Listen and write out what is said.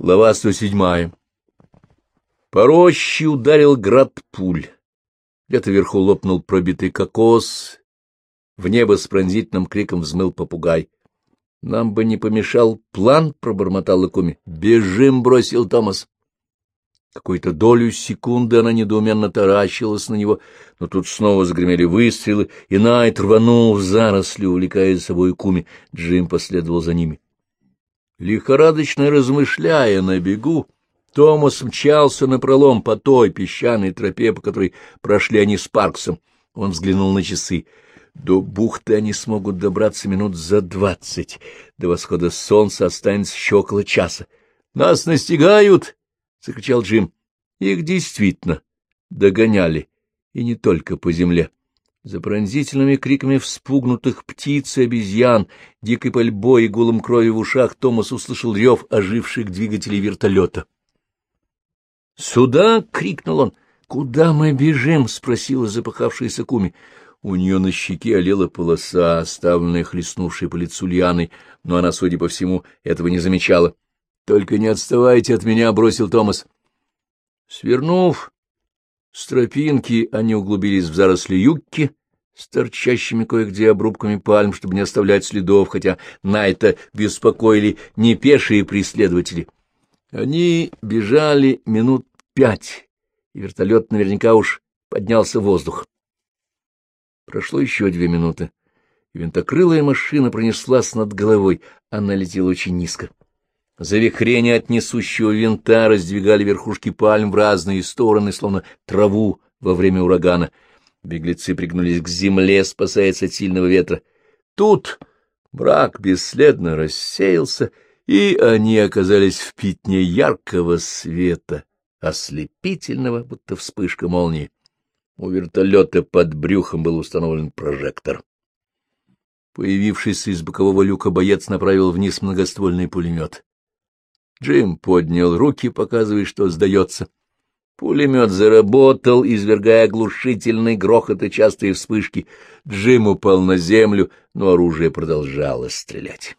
Глава 107. По роще ударил град пуль. Где-то вверху лопнул пробитый кокос. В небо с пронзительным криком взмыл попугай. — Нам бы не помешал план, — пробормотал Лакуми. — Бежим, — бросил Томас. Какую-то долю секунды она недоуменно таращилась на него, но тут снова загремели выстрелы, и Найт рванул в заросли, увлекая за собой Куми. Джим последовал за ними. Лихорадочно размышляя на бегу, Томас мчался напролом по той песчаной тропе, по которой прошли они с Парксом. Он взглянул на часы. До бухты они смогут добраться минут за двадцать. До восхода солнца останется еще около часа. — Нас настигают! — закричал Джим. Их действительно догоняли, и не только по земле. За пронзительными криками вспугнутых птиц и обезьян, дикой пальбой и гулом крови в ушах Томас услышал рев оживших двигателей вертолета. «Сюда!» — крикнул он. «Куда мы бежим?» — спросила запахавшаяся Куми. У нее на щеке олела полоса, оставленная хлестнувшей по лицу лианой, но она, судя по всему, этого не замечала. «Только не отставайте от меня!» — бросил Томас. Свернув с тропинки, они углубились в заросли юбки, с торчащими кое-где обрубками пальм, чтобы не оставлять следов, хотя Найта беспокоили не пешие преследователи. Они бежали минут пять, и вертолет наверняка уж поднялся в воздух. Прошло еще две минуты, и винтокрылая машина пронеслась над головой, она летела очень низко. Завихрения от несущего винта раздвигали верхушки пальм в разные стороны, словно траву во время урагана — Беглецы пригнулись к земле, спасаясь от сильного ветра. Тут мрак бесследно рассеялся, и они оказались в пятне яркого света, ослепительного, будто вспышка молнии. У вертолета под брюхом был установлен прожектор. Появившийся из бокового люка боец направил вниз многоствольный пулемет. Джим поднял руки, показывая, что сдается. Пулемет заработал, извергая оглушительный грохот и частые вспышки. Джим упал на землю, но оружие продолжало стрелять.